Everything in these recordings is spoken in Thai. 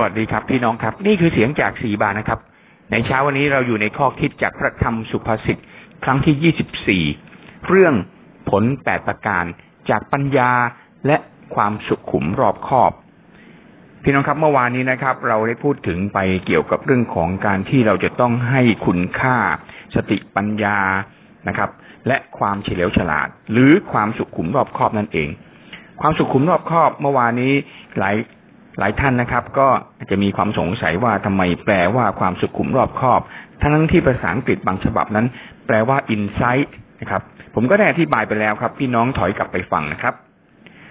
วัสดีครับ พี่น้องครับ นี่คือเสียงจากสีบานะครับ ในเช้าวันนี้เราอยู่ในข้อคิดจากพระธรรมสุภาษิตครั้งที่ยี่สิบสี่เรื่องผลแปดประการจากปัญญาและความสุขุมรอบคอบ พี่น้องครับเมื่อวานนี้นะครับ เราได้พูดถึงไปเกี่ยวกับเรื่องของการที่เราจะต้องให้คุณค่า สติปัญญานะครับ และความเฉลียวฉลาด หรือความสุขุมรอบคอบนั่นเอง ความสุขุมรอบคอบเมื่อวานนี้หลาย หลายท่านนะครับ ก็จะมีความสงสัยว่าทำไมแปลว่าความสุขุมรอบคอบ ทั้งที่ภาษาอังกฤษบางฉบับนั้น แปลว่า insight นะครับ ผมก็ได้อธิบายไปแล้วครับ พี่น้องถอยกลับไปฟังนะครับ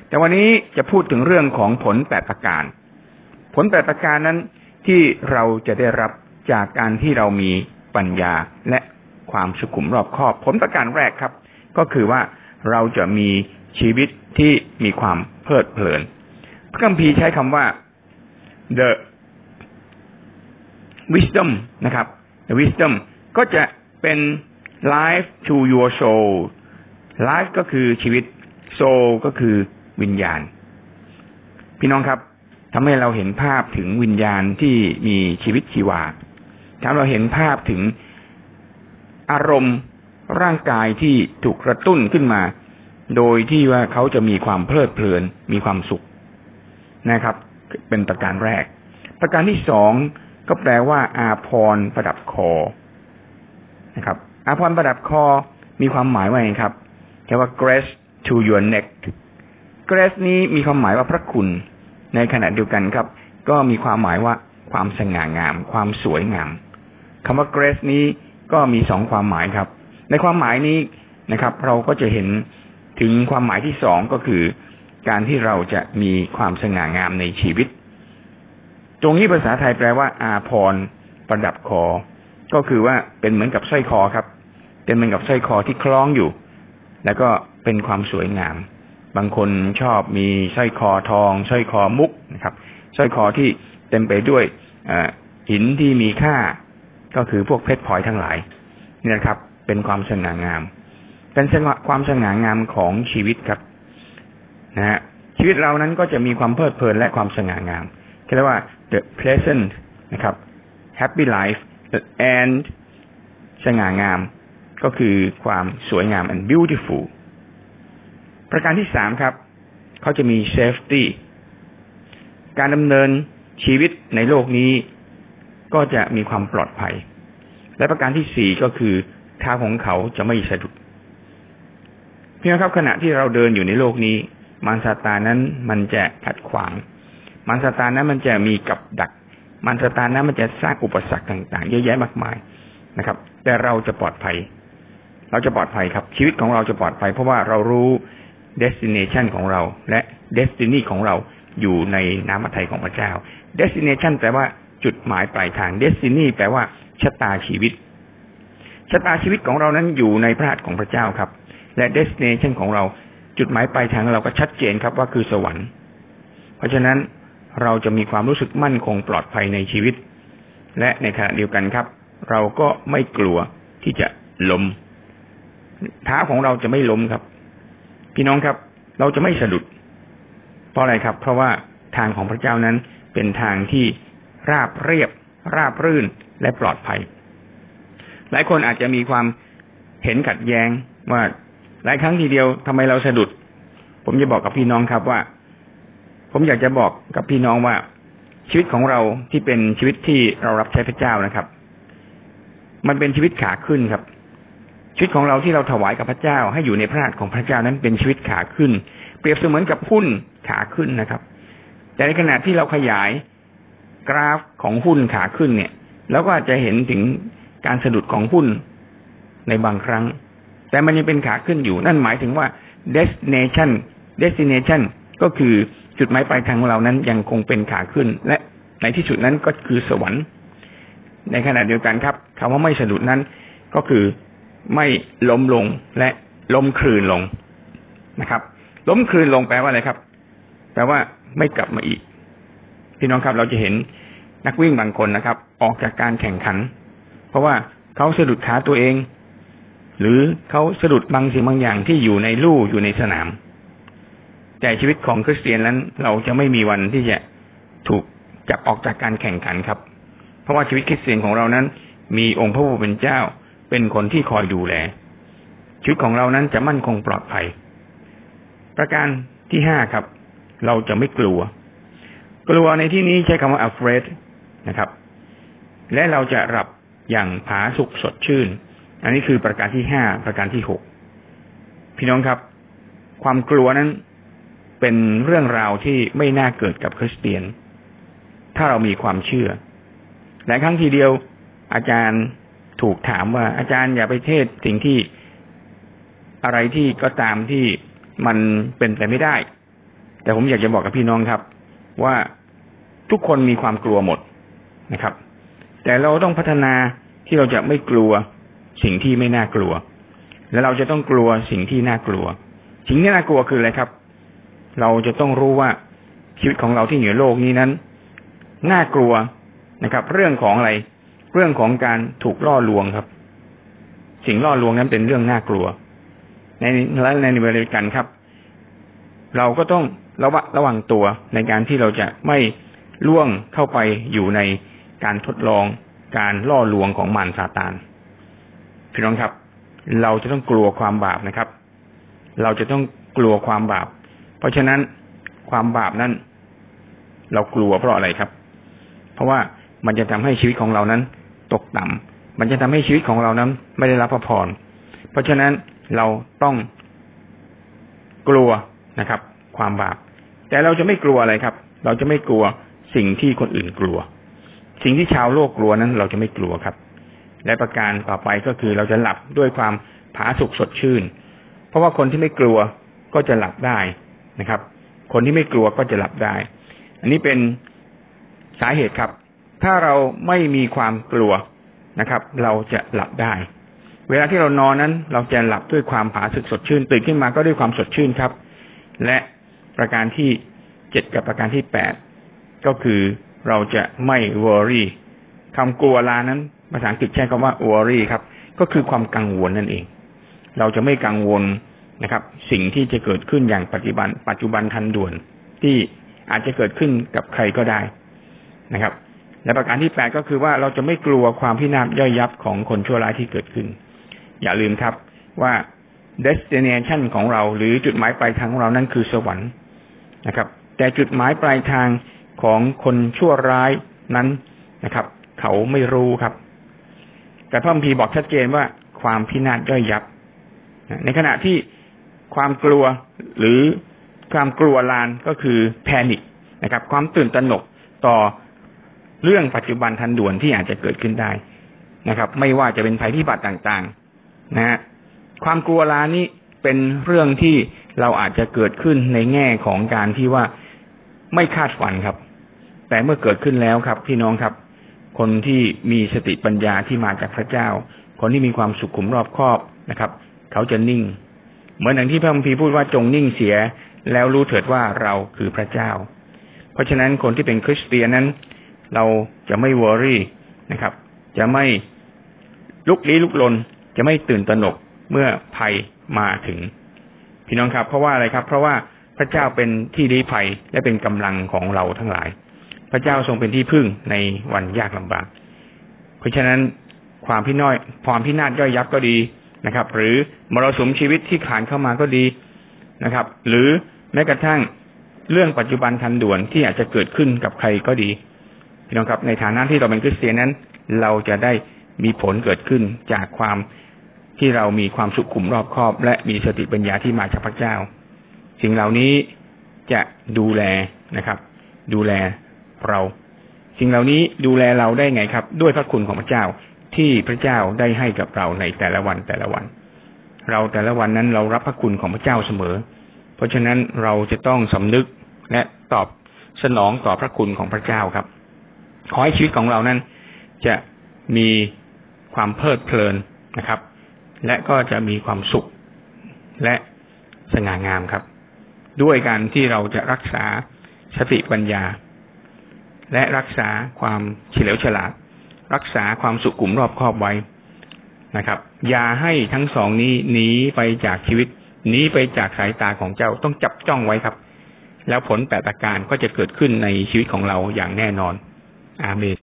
แต่วันนี้จะพูดถึงเรื่องของผลแปดประการ ผลแปดประการนั้นที่เราจะได้รับจากการที่เรามีปัญญาและความสุขุมรอบคอบ ผลประการแรกครับ ก็คือว่าเราจะมีชีวิตที่มีความเพลิดเพลิน พระคัมภีร์ใช้คำว่า the wisdom นะครับ the wisdom ก็จะเป็น life to your soul life ก็คือชีวิต soul ก็คือวิญญาณ พี่น้องครับทำให้เราเห็นภาพถึงวิญญาณที่มีชีวิตชีวาทำเราเห็นภาพถึงอารมณ์ร่างกายที่ถูกกระตุ้นขึ้นมา โดยที่ว่าเขาจะมีความเพลิดเพลิน มีความสุข นะครับ เป็นประการแรก ประการที่สองก็แปลว่า อาพรประดับคอนะครับ อาพรประดับคอมีความหมายว่าไงครับแค่ว่า grace to your neck grace นี้มีความหมายว่าพระคุณ ในขณะเดียวกันครับ ก็มีความหมายว่าความสง่างาม ความสวยงามคำว่า grace นี้ก็มีสองความหมายครับ ในความหมายนี้นะครับ เราก็จะเห็นถึงความหมายที่สองก็คือ การที่เราจะมีความสง่างามในชีวิต ตรงนี้ภาษาไทยแปลว่า อาพรประดับคอ ก็คือว่าเป็นเหมือนกับสร้อยคอครับ เป็นเหมือนกับสร้อยคอที่คล้องอยู่ แล้วก็เป็นความสวยงาม บางคนชอบมีสร้อยคอทองสร้อยคอมุกนะครับสร้อยคอที่เต็มไปด้วยหินที่มีค่า ก็คือพวกเพชรพลอยทั้งหลายนี่นะครับ เป็นความสง่างาม เป็นความสง่างามของชีวิตครับ นะฮะชีวิตเรานั้นก็จะมีความเพลิดเพลินและความสง่างามเรียกว่า the pleasant นะครับ happy life and สง่างามก็คือความสวยงาม and beautiful ประการที่สามครับ เขาจะมี safety การดำเนินชีวิตในโลกนี้ ก็จะมีความปลอดภัย และประการที่สี่ก็คือเท้าของเขาจะไม่สะดุดพี่น้องครับขณะที่เราเดินอยู่ในโลกนี้ มารซาตานนั้นมันจะขัดขวาง มารซาตานนั้นมันจะมีกับดัก มารซาตานนั้นมันจะสร้างอุปสรรคต่างๆ เยอะแยะมากมายนะครับ แต่เราจะปลอดภัย เราจะปลอดภัยครับ ชีวิตของเราจะปลอดภัย เพราะว่าเรารู้ destination ของเรา และ destiny ของเราอยู่ในน้ำพระทัยของพระเจ้า destination แปลว่าจุดหมายปลายทาง destiny แปลว่าชะตาชีวิตชะตาชีวิตของเรานั้นอยู่ในพระหัตถ์ของพระเจ้าครับ และ destination ของเรา จุดหมายปลายทางเราก็ชัดเจนครับว่าคือสวรรค์ เพราะฉะนั้นเราจะมีความรู้สึกมั่นคงปลอดภัยในชีวิต และในขณะเดียวกันครับ เราก็ไม่กลัวที่จะล้มเท้าของเราจะไม่ล้มครับ พี่น้องครับ เราจะไม่สะดุด เพราะอะไรครับ เพราะว่าทางของพระเจ้านั้นเป็นทางที่ราบเรียบ ราบรื่นและปลอดภัย หลายคนอาจจะมีความเห็นขัดแย้งว่า หลายครั้งทีเดียวทำไมเราสะดุด ผมจะบอกกับพี่น้องครับว่า ผมอยากจะบอกกับพี่น้องว่า ชีวิตของเราที่เป็นชีวิตที่เรารับใช้พระเจ้านะครับ มันเป็นชีวิตขาขึ้นครับ ชีวิตของเราที่เราถวายกับพระเจ้า ให้อยู่ในพระหัตถ์ของพระเจ้านั้นเป็นชีวิตขาขึ้น เปรียบเสมือนกับหุ้นขาขึ้นนะครับ แต่ในขณะที่เราขยายกราฟของหุ้นขาขึ้นเนี่ยเราก็อาจจะเห็นถึงการสะดุดของหุ้นในบางครั้ง แต่มันยังเป็นขาขึ้นอยู่ นั่นหมายถึงว่า destination destination ก็คือจุดหมายปลายทางของเรานั้นยังคงเป็นขาขึ้น และในที่สุดนั้นก็คือสวรรค์ ในขณะเดียวกันครับคำว่าไม่สะดุดนั้น ก็คือไม่ล้มลงและล้มคลืนลงนะครับ ล้มคลืนลงแปลว่าอะไรครับ แปลว่าไม่กลับมาอีก พี่น้องครับเราจะเห็นนักวิ่งบางคนนะครับ ออกจากการแข่งขัน เพราะว่าเขาสะดุดขาตัวเอง หรือเขาสะดุดบางสิ่งบางอย่างที่อยู่ในลู่อยู่ในสนาม แต่ชีวิตของคริสเตียนนั้นเราจะไม่มีวันที่จะถูกจับออกจากการแข่งขันครับ เพราะว่าชีวิตคริสเตียนของเรานั้น มีองค์พระผู้เป็นเจ้าเป็นคนที่คอยดูแล ชีวิตของเรานั้นจะมั่นคงปลอดภัย ประการที่ห้าครับ เราจะไม่กลัว กลัวในที่นี้ใช้คำว่า afraid นะครับ และเราจะหลับอย่างผาสุกสดชื่น อันนี้คือประการที่ห้าประการที่หกพี่น้องครับ ความกลัวนั้นเป็นเรื่องราวที่ไม่น่าเกิดกับคริสเตียน ถ้าเรามีความเชื่อหลายครั้งทีเดียว อาจารย์ถูกถามว่า อาจารย์อย่าไปเทศสิ่งที่อะไรที่ก็ตามที่มันเป็นไปไม่ได้ แต่ผมอยากจะบอกกับพี่น้องครับ ว่าทุกคนมีความกลัวหมดนะครับ แต่เราต้องพัฒนาที่เราจะไม่กลัว สิ่งที่ไม่น่ากลัว และเราจะต้องกลัวสิ่งที่น่ากลัว สิ่งที่น่ากลัวคืออะไรครับ เราจะต้องรู้ว่าชีวิตของเราที่เหนือโลกนี้นั้น น่ากลัวนะครับ เรื่องของอะไร เรื่องของการถูกล่อลวงครับ สิ่งล่อลวงนั้นเป็นเรื่องน่ากลัว ในและในเวลากันครับ เราก็ต้องระวระวังตัวในการที่เราจะไม่ล่วงเข้าไปอยู่ในการทดลองการล่อลวงของมารซาตาน พี่น้องครับ เราจะต้องกลัวความบาปนะครับ เราจะต้องกลัวความบาป เพราะฉะนั้นความบาปนั้น เรากลัวเพราะอะไรครับ เพราะว่ามันจะทำให้ชีวิตของเรานั้น ตกต่ำมันจะทำให้ชีวิตของเรานั้น ไม่ได้รับพระพร เพราะฉะนั้นเราต้องกลัวนะครับ ความบาป แต่เราจะไม่กลัวอะไรครับ เราจะไม่กลัวสิ่งที่คนอื่นกลัว สิ่งที่ชาวโลกกลัวนั้น เราจะไม่กลัวครับ และประการต่อไปก็คือเราจะหลับด้วยความผาสุกสดชื่น เพราะว่าคนที่ไม่กลัวก็จะหลับได้นะครับ คนที่ไม่กลัวก็จะหลับได้ อันนี้เป็นสาเหตุครับ ถ้าเราไม่มีความกลัวนะครับ เราจะหลับได้ เวลาที่เรานอนนั้น เราจะหลับด้วยความผาสุกสดชื่น ตื่นขึ้นมาก็ด้วยความสดชื่นครับ และประการที่เจ็ดกับประการที่แปดก็คือเราจะไม่ worry คำกลัวลานั้น ภาษาอังกฤษใช้คำว่า worry ครับ ก็คือความกังวลนั่นเอง เราจะไม่กังวลนะครับ สิ่งที่จะเกิดขึ้นอย่างปัจจุบัน ปัจจุบันทันด่วนที่อาจจะเกิดขึ้นกับใครก็ได้นะครับ และประการที่แปดก็คือว่าเราจะไม่กลัวความพินาศย่อยยับของคนชั่วร้ายที่เกิดขึ้น อย่าลืมครับว่า destination ของเรา หรือจุดหมายปลายทางของเรานั้นคือสวรรค์นะครับ แต่จุดหมายปลายทางของคนชั่วร้ายนั้นนะครับ เขาไม่รู้ครับ แต่พระคัมภีร์บอกชัดเจนว่าความพินาศย่อยยับ ในขณะที่ความกลัวหรือความกลัวลานก็คือแพนิคนะครับ ความตื่นตระหนกต่อเรื่องปัจจุบันทันด่วนที่อาจจะเกิดขึ้นได้นะครับ ไม่ว่าจะเป็นภัยพิบัติต่างๆ นะฮะความกลัวลานนี้เป็นเรื่องที่เราอาจจะเกิดขึ้นในแง่ของการที่ว่าไม่คาดฝันครับ แต่เมื่อเกิดขึ้นแล้วครับ พี่น้องครับ คนที่มีสติปัญญาที่มาจากพระเจ้า คนที่มีความสุขุมรอบคอบนะครับ เขาจะนิ่ง เหมือนอย่างที่พระคัมภีร์พูดว่าจงนิ่งเสีย แล้วรู้เถิดว่าเราคือพระเจ้า เพราะฉะนั้นคนที่เป็นคริสเตียนนั้น เราจะไม่วอรี่นะครับ จะไม่ลุกลี้ลุกลน จะไม่ตื่นตระหนกเมื่อภัยมาถึง พี่น้องครับ เพราะว่าอะไรครับ เพราะว่าพระเจ้าเป็นที่ลี้ภัยและเป็นกำลังของเราทั้งหลาย ระเจ้าทรงเป็นที่พึ่งในวันยากลำบาก เพราะฉะนั้นความพิน้อยความพินาศย่อยยับก็ดีนะครับ หรือมรสุมชีวิตที่ขานเข้ามาก็ดีนะครับ หรือแม้กระทั่งเรื่องปัจจุบันทันด่วนที่อาจจะเกิดขึ้นกับใครก็ดีพี่น้องครับ ในฐานะที่เราเป็นคริสเตียนนั้น เราจะได้มีผลเกิดขึ้นจากความที่เรามีความสุขุมรอบคอบ และมีสติปัญญาที่มาจากพระเจ้า สิ่งเหล่านี้จะดูแลนะครับ ดูแล เรา สิ่งเหล่านี้ดูแลเราได้ไงครับ ด้วยพระคุณของพระเจ้าที่พระเจ้าได้ให้กับเราในแต่ละวันแต่ละวัน เราแต่ละวันนั้นเรารับพระคุณของพระเจ้าเสมอ เพราะฉะนั้นเราจะต้องสำนึกและตอบสนองต่อพระคุณของพระเจ้าครับ ขอให้ชีวิตของเรานั้น จะมีความเพลิดเพลินนะครับ และก็จะมีความสุขและสง่างามครับ ด้วยการที่เราจะรักษาสติปัญญา และรักษาความเฉลียวฉลาด รักษาความสุขุมรอบคอบไว้นะครับ อย่าให้ทั้งสองนี้หนีไปจากชีวิตหนีไปจากสายตาของเจ้าต้องจับจ้องไว้ครับ แล้วผลแปดประการก็จะเกิดขึ้นในชีวิตของเราอย่างแน่นอน อาเมน